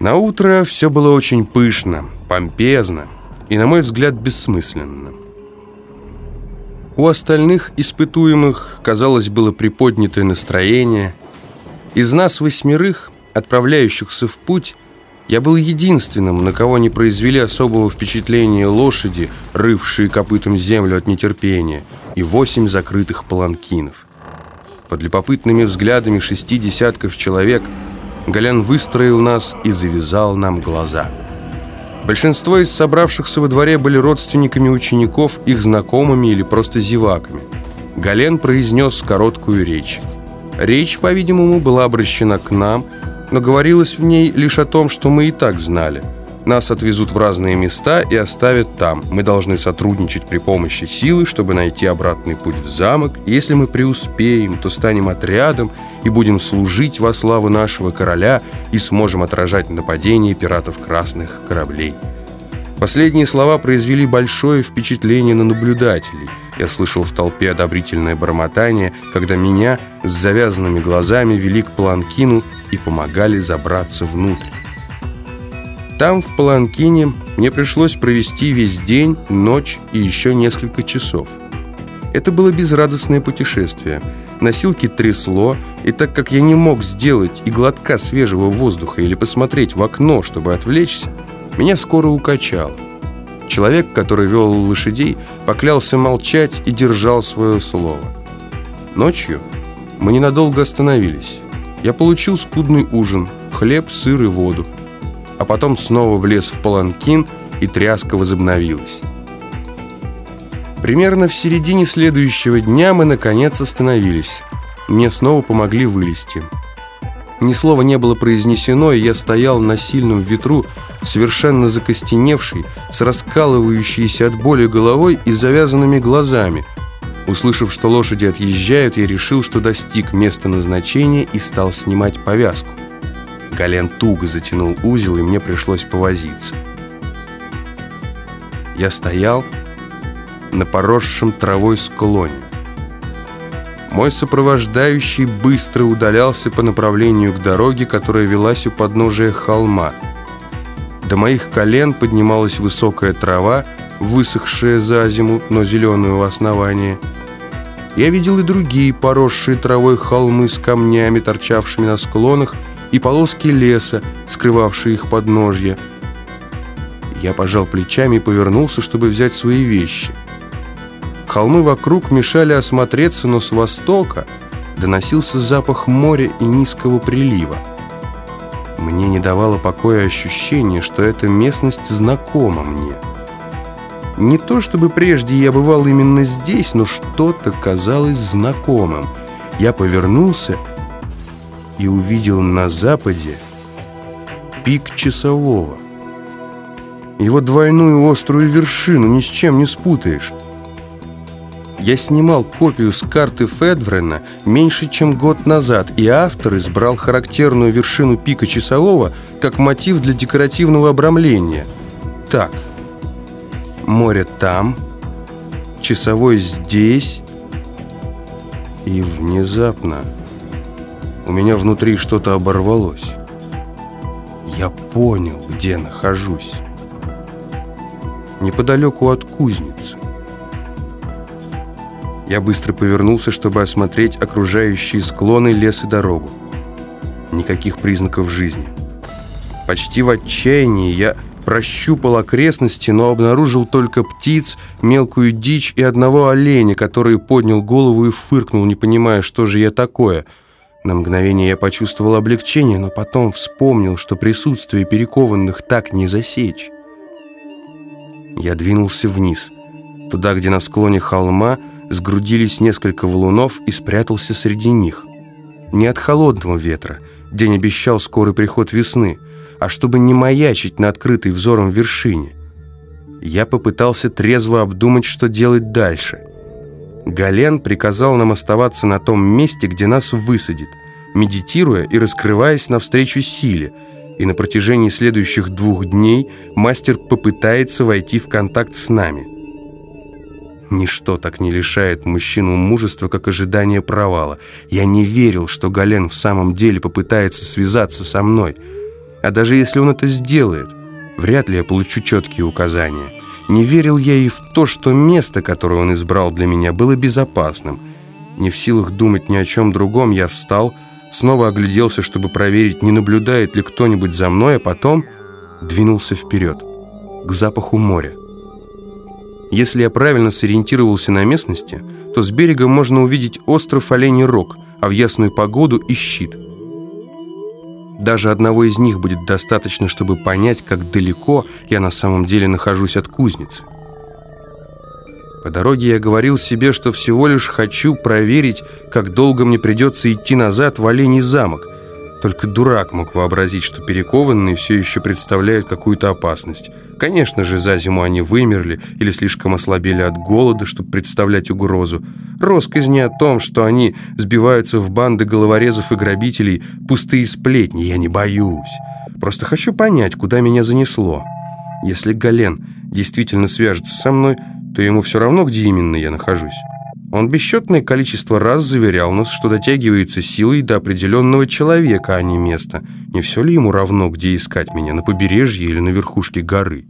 На утро все было очень пышно, помпезно и, на мой взгляд, бессмысленно. У остальных испытуемых, казалось, было приподнятое настроение. Из нас восьмерых, отправляющихся в путь, я был единственным, на кого не произвели особого впечатления лошади, рывшие копытом землю от нетерпения, и восемь закрытых паланкинов. Под любопытными взглядами шести десятков человек – Голян выстроил нас и завязал нам глаза. Большинство из собравшихся во дворе были родственниками учеников, их знакомыми или просто зеваками. Гален произнес короткую речь. Речь, по-видимому, была обращена к нам, но говорилось в ней лишь о том, что мы и так знали – нас отвезут в разные места и оставят там. Мы должны сотрудничать при помощи силы, чтобы найти обратный путь в замок. Если мы преуспеем, то станем отрядом и будем служить во славу нашего короля и сможем отражать нападения пиратов красных кораблей. Последние слова произвели большое впечатление на наблюдателей. Я слышал в толпе одобрительное бормотание, когда меня с завязанными глазами вели к Паланкину и помогали забраться внутрь. Там, в Паланкине, мне пришлось провести весь день, ночь и еще несколько часов. Это было безрадостное путешествие. Носилки трясло, и так как я не мог сделать и глотка свежего воздуха или посмотреть в окно, чтобы отвлечься, меня скоро укачало. Человек, который вел лошадей, поклялся молчать и держал свое слово. Ночью мы ненадолго остановились. Я получил скудный ужин, хлеб, сыр и воду а потом снова влез в паланкин, и тряска возобновилась. Примерно в середине следующего дня мы, наконец, остановились. Мне снова помогли вылезти. Ни слова не было произнесено, и я стоял на сильном ветру, совершенно закостеневший, с раскалывающейся от боли головой и завязанными глазами. Услышав, что лошади отъезжают, я решил, что достиг места назначения и стал снимать повязку. Колен туго затянул узел, и мне пришлось повозиться. Я стоял на поросшем травой склоне. Мой сопровождающий быстро удалялся по направлению к дороге, которая велась у подножия холма. До моих колен поднималась высокая трава, высохшая за зиму, но зеленую у основания. Я видел и другие поросшие травой холмы с камнями, торчавшими на склонах, и полоски леса, скрывавшие их подножья. Я пожал плечами и повернулся, чтобы взять свои вещи. Холмы вокруг мешали осмотреться, но с востока доносился запах моря и низкого прилива. Мне не давало покоя ощущение, что эта местность знакома мне. Не то чтобы прежде я бывал именно здесь, но что-то казалось знакомым. Я повернулся и увидел на западе пик часового. Его двойную острую вершину ни с чем не спутаешь. Я снимал копию с карты Федврена меньше, чем год назад, и автор избрал характерную вершину пика часового как мотив для декоративного обрамления. Так, море там, часовой здесь, и внезапно... У меня внутри что-то оборвалось. Я понял, где нахожусь. Неподалеку от кузницы. Я быстро повернулся, чтобы осмотреть окружающие склоны, лес и дорогу. Никаких признаков жизни. Почти в отчаянии я прощупал окрестности, но обнаружил только птиц, мелкую дичь и одного оленя, который поднял голову и фыркнул, не понимая, что же я такое – на мгновение я почувствовал облегчение, но потом вспомнил, что присутствие перекованных так не засечь. Я двинулся вниз, туда, где на склоне холма сгрудились несколько валунов и спрятался среди них. Не от холодного ветра, день обещал скорый приход весны, а чтобы не маячить на открытой взором вершине. Я попытался трезво обдумать, что делать дальше – Гален приказал нам оставаться на том месте, где нас высадит, медитируя и раскрываясь навстречу силе, и на протяжении следующих двух дней мастер попытается войти в контакт с нами. Ничто так не лишает мужчину мужества, как ожидание провала. Я не верил, что Гален в самом деле попытается связаться со мной. А даже если он это сделает, вряд ли я получу четкие указания. Не верил я и в то, что место, которое он избрал для меня, было безопасным. Не в силах думать ни о чем другом, я встал, снова огляделся, чтобы проверить, не наблюдает ли кто-нибудь за мной, а потом двинулся вперед, к запаху моря. Если я правильно сориентировался на местности, то с берега можно увидеть остров Оленей Рог, а в ясную погоду и щит. Даже одного из них будет достаточно, чтобы понять, как далеко я на самом деле нахожусь от кузницы. По дороге я говорил себе, что всего лишь хочу проверить, как долго мне придется идти назад в Оленей замок – только дурак мог вообразить, что перекованные все еще представляют какую-то опасность. Конечно же, за зиму они вымерли или слишком ослабели от голода, чтобы представлять угрозу. Росказни о том, что они сбиваются в банды головорезов и грабителей, пустые сплетни, я не боюсь. Просто хочу понять, куда меня занесло. Если Гален действительно свяжется со мной, то ему все равно, где именно я нахожусь. Он бесчетное количество раз заверял нас, что дотягивается силой до определенного человека, а не места. Не все ли ему равно, где искать меня, на побережье или на верхушке горы?»